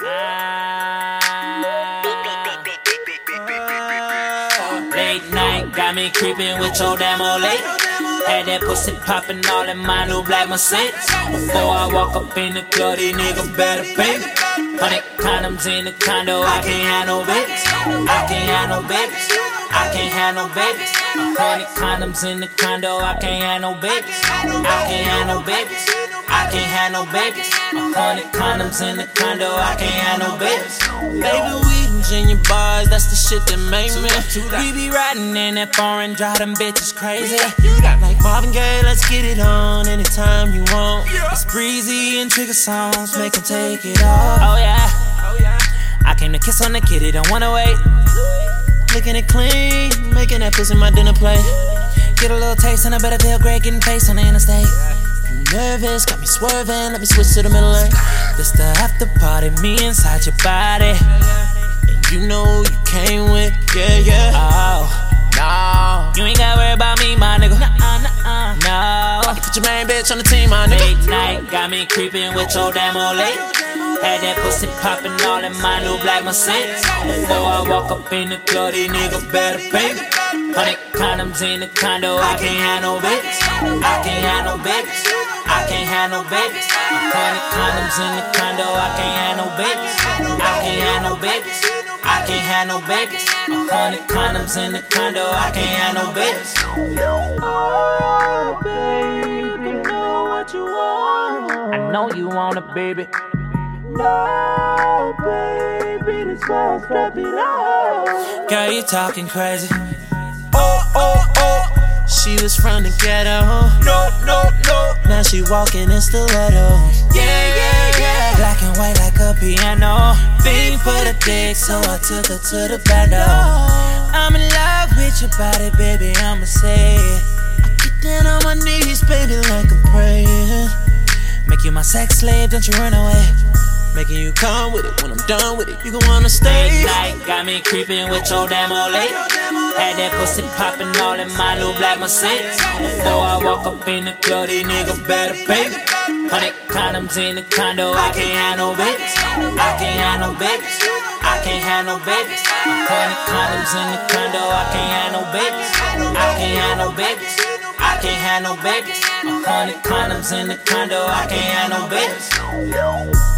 Ah. Late night, got me creeping with your damn old late. Had that pussy popping all in my new black Mercedes. Before I walk up in the club, these niggas better pay me. Hundred condoms in the condo, I can't have no babies. I can't have no babies. I can't have no babies. Hundred condoms in the condo, I can't have no babies. I can't have no babies. I can't have no babies. Hundred condoms in the condo, I can't have no babies. Baby, we Virginia bars, that's the shit that made me. We be riding in that foreign, drive them bitches crazy. Like Marvin Gaye, let's get it on anytime you want. It's breezy and Trigga Songz, make 'em take it off. Oh yeah. I came to kiss on the kitty, don't wanna wait. Licking it clean, making that pussy my dinner plate. Get a little taste and I better feel great getting face on the interstate. Nervous, got me swerving, let me switch to the middle lane. This the after party, me inside your body. And you know you came with, yeah, yeah. Oh, no. You ain't gotta worry about me, my nigga. Nuh-uh, nuh-uh. No. Put your main bitch on the team, my nigga. Late night, got me creeping with your damn old lady. Had that pussy popping all in my new black Mercedes. Before I walk up in the club, these niggas better pay me. Hundred condoms in the condo, I can't have no babies. I can't have no babies. I can't have no babies. Hundred condoms in the condo, I can't have no babies. I can't have no babies. I can't have no babies. Hundred condoms in the condo, I can't have no babies. Oh, baby, know what you want. I know you want a baby. No, baby, this strap it up. Girl, you talking crazy. Oh, oh, oh. She was from the ghetto. No, no, no. Now she walking in stilettos. Yeah, yeah, yeah. Black and white like a piano. Fiend for the dick, so I took her to the bando. I'm in love with your body, baby, I'ma say it. I get down on my knees, baby, like I'm praying. Make you my sex slave, don't you run away. Making you come with it when I'm done with it. You gon' wanna stay. Night got me creeping with your damn old. Had that pussy popping all in my new black Mercedes. Before I walk up in the club, these niggas better pay me. Hundred condoms in the condo, I can't have no babies. I can't have no babies. I can't have no babies. Hundred condoms in the condo, I can't have no babies. I can't have no babies. I can't have no babies. A hundred condoms in the condo, I can't have no babies.